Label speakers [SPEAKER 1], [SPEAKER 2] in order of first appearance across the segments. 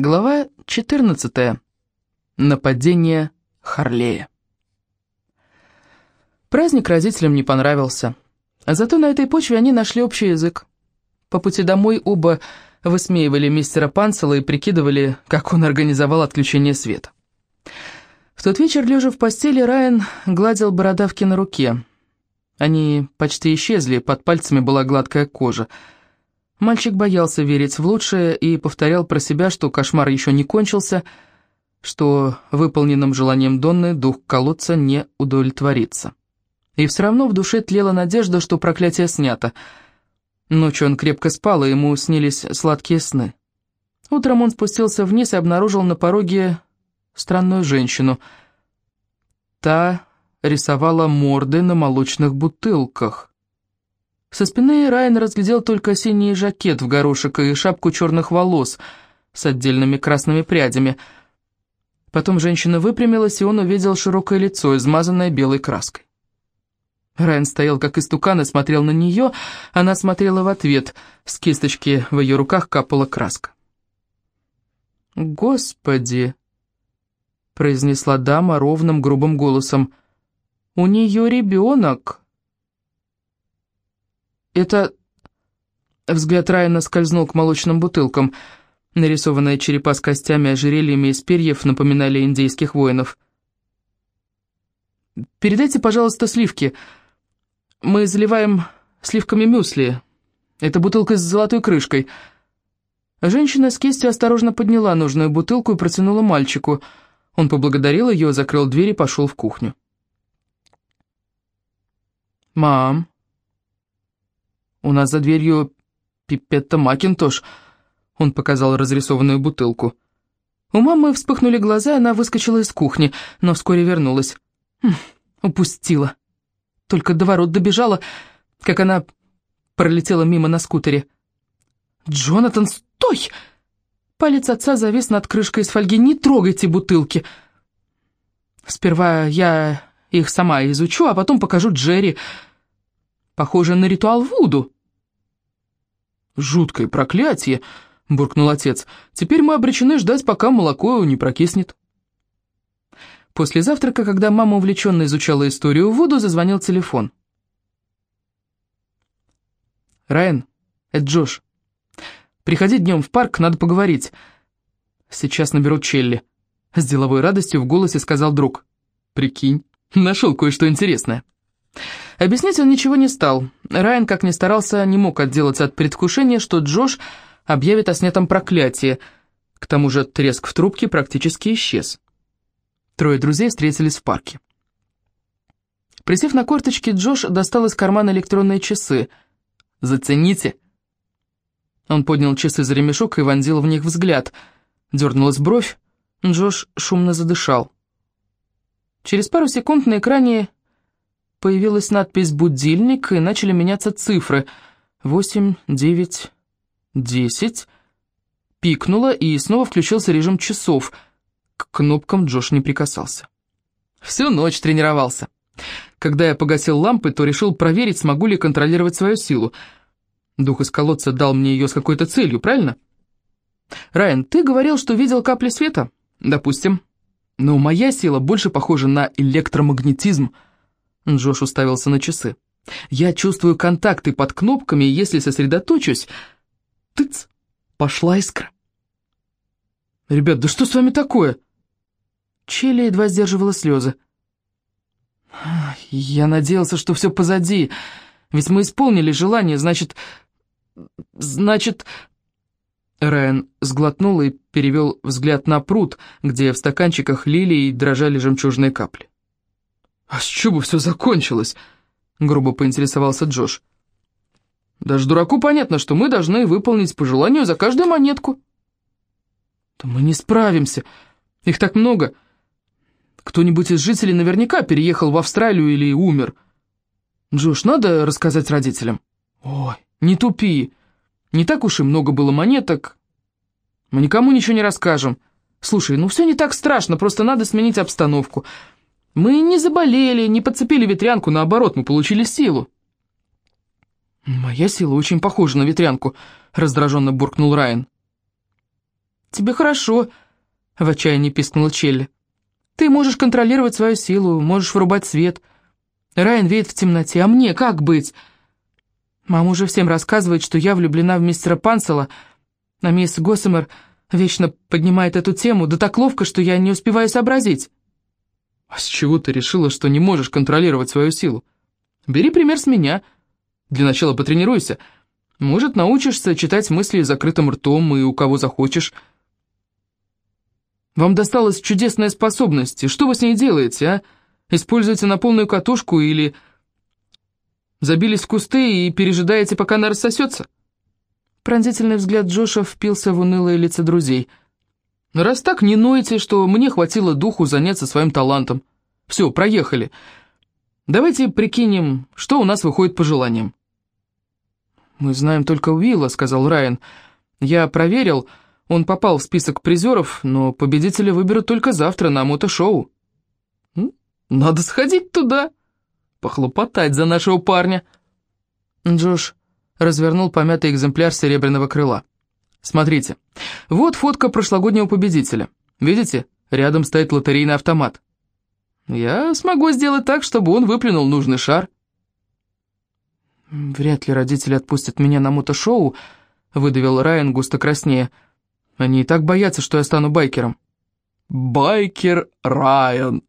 [SPEAKER 1] Глава 14. Нападение Харлея. Праздник родителям не понравился. Зато на этой почве они нашли общий язык. По пути домой оба высмеивали мистера Панцела и прикидывали, как он организовал отключение света. В тот вечер, лежа в постели, Райан гладил бородавки на руке. Они почти исчезли, под пальцами была гладкая кожа – Мальчик боялся верить в лучшее и повторял про себя, что кошмар еще не кончился, что выполненным желанием Донны дух колодца не удовлетворится. И все равно в душе тлела надежда, что проклятие снято. Ночью он крепко спал, и ему снились сладкие сны. Утром он спустился вниз и обнаружил на пороге странную женщину. Та рисовала морды на молочных бутылках. Со спины Райан разглядел только синий жакет в горошек и шапку черных волос с отдельными красными прядями. Потом женщина выпрямилась, и он увидел широкое лицо, измазанное белой краской. Райан стоял как истукан и смотрел на нее, она смотрела в ответ, с кисточки в ее руках капала краска. «Господи!» — произнесла дама ровным грубым голосом. «У нее ребенок!» «Это...» Взгляд Райана скользнул к молочным бутылкам. Нарисованные черепа с костями, ожерельями из перьев напоминали индейских воинов. «Передайте, пожалуйста, сливки. Мы заливаем сливками мюсли. Это бутылка с золотой крышкой». Женщина с кистью осторожно подняла нужную бутылку и протянула мальчику. Он поблагодарил ее, закрыл дверь и пошел в кухню. «Мам», у нас за дверью Пипетта Макинтош», — он показал разрисованную бутылку. У мамы вспыхнули глаза, и она выскочила из кухни, но вскоре вернулась. Хм, упустила. Только до ворот добежала, как она пролетела мимо на скутере. «Джонатан, стой!» Палец отца завис над крышкой из фольги. «Не трогайте бутылки!» «Сперва я их сама изучу, а потом покажу Джерри. Похоже на ритуал Вуду». «Жуткое проклятие!» — буркнул отец. «Теперь мы обречены ждать, пока молоко не прокиснет». После завтрака, когда мама увлеченно изучала историю Вуду, зазвонил телефон. «Райан, это Джош. Приходи днем в парк, надо поговорить. Сейчас наберу Челли». С деловой радостью в голосе сказал друг. «Прикинь, нашел кое-что интересное». Объяснять он ничего не стал. Райан, как ни старался, не мог отделаться от предвкушения, что Джош объявит о снятом проклятии. К тому же треск в трубке практически исчез. Трое друзей встретились в парке. Присев на корточки, Джош достал из кармана электронные часы. «Зацените!» Он поднял часы за ремешок и вонзил в них взгляд. Дернулась бровь. Джош шумно задышал. Через пару секунд на экране появилась надпись «Будильник», и начали меняться цифры. Восемь, девять, десять. Пикнуло, и снова включился режим часов. К кнопкам Джош не прикасался. Всю ночь тренировался. Когда я погасил лампы, то решил проверить, смогу ли контролировать свою силу. Дух из колодца дал мне ее с какой-то целью, правильно? Райан, ты говорил, что видел капли света? Допустим. Но моя сила больше похожа на электромагнетизм — Джош уставился на часы. «Я чувствую контакты под кнопками, и если сосредоточусь...» «Тыц!» Пошла искра. «Ребят, да что с вами такое?» Челли едва сдерживала слезы. «Я надеялся, что все позади. Ведь мы исполнили желание, значит... Значит...» Райан сглотнул и перевел взгляд на пруд, где в стаканчиках лилий дрожали жемчужные капли. «А с чего все закончилось?» — грубо поинтересовался Джош. «Даже дураку понятно, что мы должны выполнить по желанию за каждую монетку». «Да мы не справимся. Их так много. Кто-нибудь из жителей наверняка переехал в Австралию или умер. Джош, надо рассказать родителям?» «Ой, не тупи. Не так уж и много было монеток. Мы никому ничего не расскажем. Слушай, ну все не так страшно, просто надо сменить обстановку». Мы не заболели, не подцепили ветрянку, наоборот, мы получили силу». «Моя сила очень похожа на ветрянку», — раздраженно буркнул Райан. тебе хорошо», — в отчаянии пискнула Челли. «Ты можешь контролировать свою силу, можешь врубать свет. Райан веет в темноте, а мне как быть?» Мама уже всем рассказывает, что я влюблена в мистера Пансела, а мисс Госсомер вечно поднимает эту тему, да так ловко, что я не успеваю сообразить. А с чего ты решила, что не можешь контролировать свою силу? Бери пример с меня. Для начала потренируйся. Может, научишься читать мысли закрытым ртом и у кого захочешь. Вам досталась чудесная способность, и что вы с ней делаете, а? Используете на полную катушку или забились в кусты и пережидаете, пока она рассосется?» Пронзительный взгляд Джоша впился в унылое лицо друзей. «Раз так, не нойте, что мне хватило духу заняться своим талантом. Все, проехали. Давайте прикинем, что у нас выходит по желаниям». «Мы знаем только Уилла», — сказал Райан. «Я проверил, он попал в список призеров, но победителя выберут только завтра на мотошоу». «Надо сходить туда», похлопотать за нашего парня». Джош развернул помятый экземпляр серебряного крыла. «Смотрите, вот фотка прошлогоднего победителя. Видите, рядом стоит лотерейный автомат. Я смогу сделать так, чтобы он выплюнул нужный шар». «Вряд ли родители отпустят меня на мотошоу», — выдавил Райан густо краснее. «Они и так боятся, что я стану байкером». «Байкер Райан»,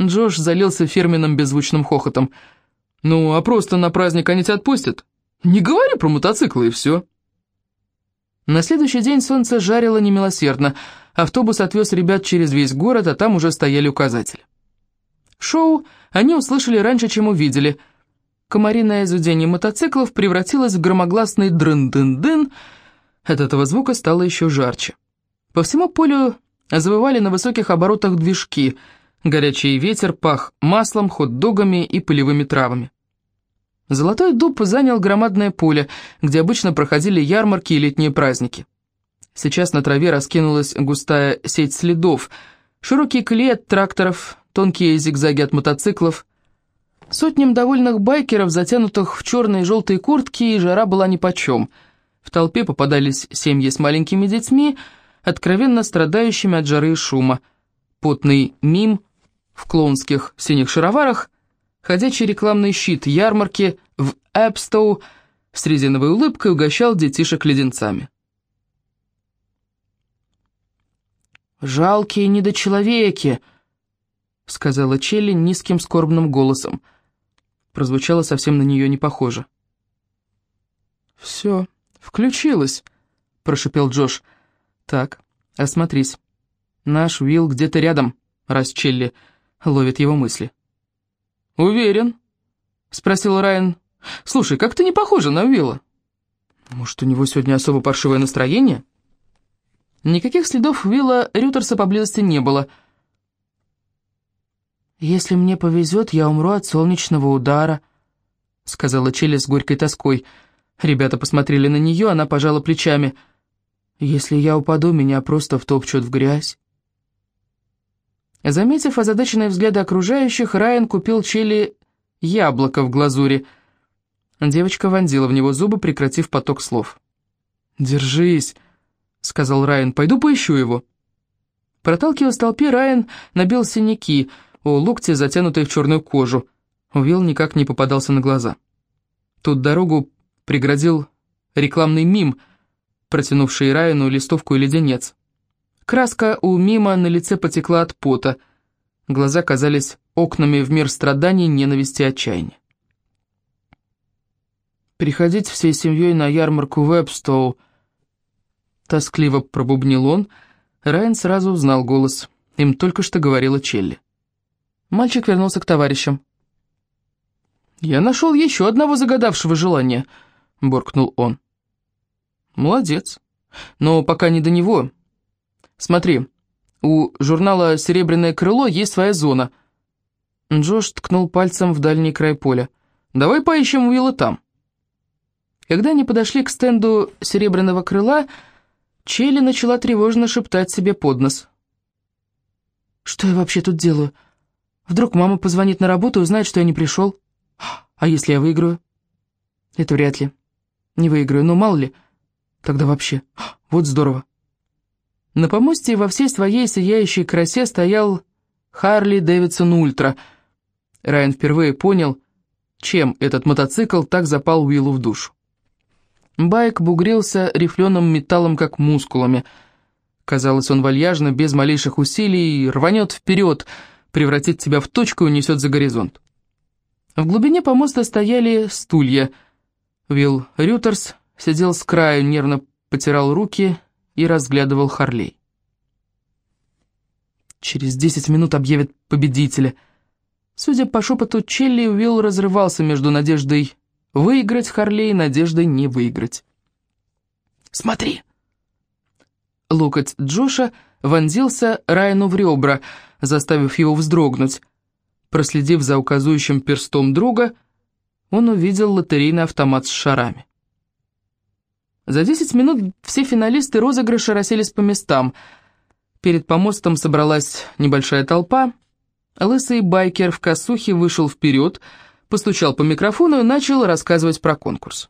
[SPEAKER 1] Джош залился фирменным беззвучным хохотом. «Ну, а просто на праздник они тебя отпустят? Не говори про мотоциклы и все». На следующий день солнце жарило немилосердно. Автобус отвез ребят через весь город, а там уже стояли указатели. Шоу они услышали раньше, чем увидели. Комариное зудение мотоциклов превратилось в громогласный дрын-дын-дын. От этого звука стало еще жарче. По всему полю завывали на высоких оборотах движки — Горячий ветер пах маслом, хот-догами и полевыми травами. Золотой дуб занял громадное поле, где обычно проходили ярмарки и летние праздники. Сейчас на траве раскинулась густая сеть следов, широкие колеи тракторов, тонкие зигзаги от мотоциклов. Сотням довольных байкеров, затянутых в черные и желтые куртки, и жара была нипочем. В толпе попадались семьи с маленькими детьми, откровенно страдающими от жары и шума. Потный мим в клоунских синих шароварах, ходячий рекламный щит ярмарки в Эпстоу с резиновой улыбкой угощал детишек леденцами. «Жалкие недочеловеки!» — сказала Челли низким скорбным голосом. Прозвучало совсем на нее не похоже. «Все, включилось», — прошипел Джош. «Так, осмотрись. Наш Уилл где-то рядом, раз Челли ловит его мысли. «Уверен?» — спросил Райан. «Слушай, как ты не похожа на Уилла?» «Может, у него сегодня особо паршивое настроение?» Никаких следов Уилла Рютерса поблизости не было. «Если мне повезет, я умру от солнечного удара», — сказала Челли с горькой тоской. Ребята посмотрели на нее, она пожала плечами. «Если я упаду, меня просто втопчут в грязь». Заметив озадаченные взгляды окружающих, Райан купил Челли яблоко в глазури. Девочка вонзила в него зубы, прекратив поток слов. «Держись», — сказал Райан, — «пойду поищу его». Проталкивая толпе, Райан набил синяки, у локтя затянутые в черную кожу. Уилл никак не попадался на глаза. Тут дорогу преградил рекламный мим, протянувший Райану листовку и леденец. Краска у Мима на лице потекла от пота. Глаза казались окнами в мир страданий, ненависти отчаяния. «Приходить всей семьей на ярмарку в Эпстоу», — тоскливо пробубнил он. Райан сразу узнал голос. Им только что говорила Челли. Мальчик вернулся к товарищам. «Я нашел еще одного загадавшего желания», — буркнул он. «Молодец. Но пока не до него. Смотри, у журнала «Серебряное крыло» есть своя зона». Джош ткнул пальцем в дальний край поля. «Давай поищем Уилла там». Когда они подошли к стенду «Серебряного крыла», Челли начала тревожно шептать себе под нос. «Что я вообще тут делаю? Вдруг мама позвонит на работу и узнает, что я не пришел? А если я выиграю?» «Это вряд ли. Не выиграю, но мало ли. Тогда вообще. Вот здорово. На помосте во всей своей сияющей красе стоял Харли Дэвидсон Ультра. Райан впервые понял, чем этот мотоцикл так запал Уиллу в душу. Байк бугрился рифленым металлом, как мускулами. Казалось, он вальяжно, без малейших усилий, рванет вперед, превратит тебя в точку и унесет за горизонт. В глубине помоста стояли стулья. Уилл Рютерс сидел с краю, нервно потирал руки и разглядывал Харлей. Через десять минут объявят победителя. Судя по шепоту Челли, Уилл разрывался между надеждой выиграть Харлей и надеждой не выиграть. «Смотри!» Локоть Джоша вонзился Райану в ребра, заставив его вздрогнуть. Проследив за указующим перстом друга, он увидел лотерейный автомат с шарами. За 10 минут все финалисты розыгрыша расселись по местам. Перед помостом собралась небольшая толпа. Лысый байкер в косухе вышел вперед, постучал по микрофону и начал рассказывать про конкурс.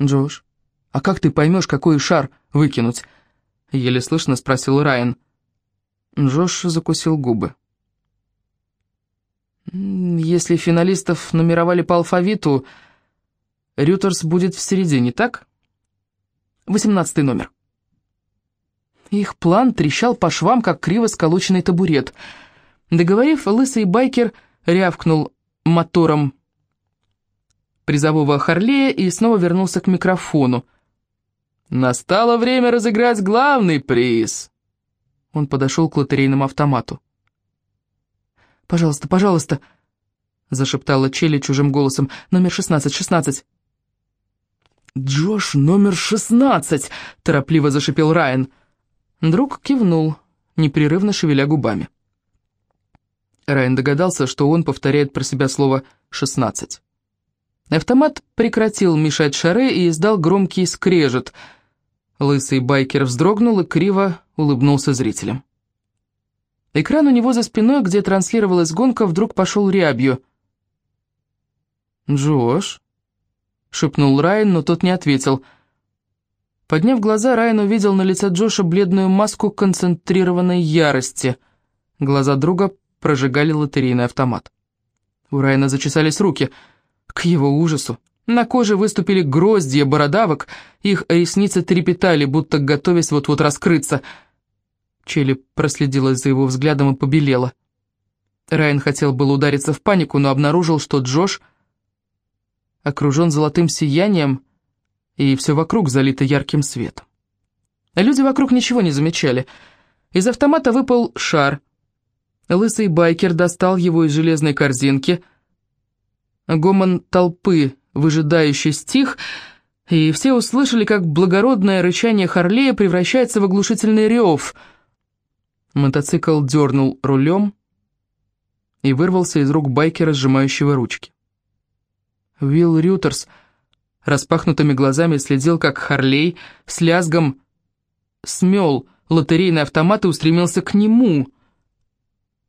[SPEAKER 1] «Джош, а как ты поймешь, какой шар выкинуть?» — еле слышно спросил Райан. Джош закусил губы. «Если финалистов нумеровали по алфавиту, Рютерс будет в середине, так? Восемнадцатый номер. Их план трещал по швам, как криво сколоченный табурет. Договорив, лысый байкер рявкнул мотором призового Харлея и снова вернулся к микрофону. «Настало время разыграть главный приз!» Он подошел к лотерейному автомату. «Пожалуйста, пожалуйста!» — зашептала Челли чужим голосом. «Номер шестнадцать, шестнадцать!» «Джош номер шестнадцать!» — торопливо зашипел Райан. Друг кивнул, непрерывно шевеля губами. Райан догадался, что он повторяет про себя слово «шестнадцать». Автомат прекратил мешать шары и издал громкий скрежет. Лысый байкер вздрогнул и криво улыбнулся зрителям. Экран у него за спиной, где транслировалась гонка, вдруг пошел рябью. «Джош?» Шепнул Райан, но тот не ответил. Подняв глаза, Райан увидел на лице Джоша бледную маску концентрированной ярости. Глаза друга прожигали лотерейный автомат. У Райана зачесались руки. К его ужасу. На коже выступили гроздья бородавок, их ресницы трепетали, будто готовясь вот-вот раскрыться. Челли проследила за его взглядом и побелела. Райан хотел было удариться в панику, но обнаружил, что Джош — окружен золотым сиянием, и все вокруг залито ярким светом. Люди вокруг ничего не замечали. Из автомата выпал шар. Лысый байкер достал его из железной корзинки. Гомон толпы, выжидающий стих, и все услышали, как благородное рычание Харлея превращается в оглушительный рев. Мотоцикл дернул рулем и вырвался из рук байкера, сжимающего ручки. Уилл Рютерс распахнутыми глазами следил, как Харлей с лязгом смел лотерейный автомат и устремился к нему.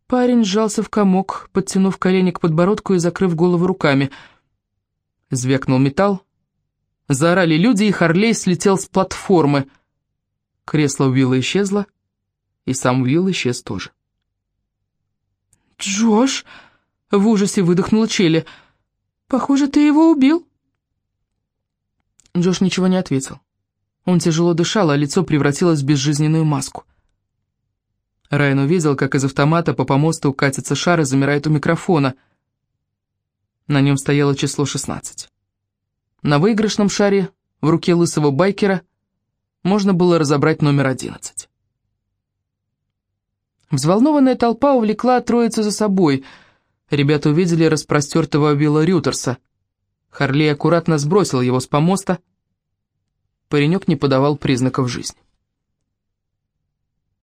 [SPEAKER 1] Парень сжался в комок, подтянув колени к подбородку и закрыв голову руками. Звякнул металл. Заорали люди, и Харлей слетел с платформы. Кресло Уилла исчезло, и сам Уилл исчез тоже. «Джош!» — в ужасе выдохнула Челли — Похоже, ты его убил». Джош ничего не ответил. Он тяжело дышал, а лицо превратилось в безжизненную маску. Райан увидел, как из автомата по помосту катится шар и замирает у микрофона. На нем стояло число 16. На выигрышном шаре в руке лысого байкера можно было разобрать номер 11. Взволнованная толпа увлекла троицу за собой — Ребята увидели распростертого Билла Рютерса. Харли аккуратно сбросил его с помоста. Паренек не подавал признаков жизни.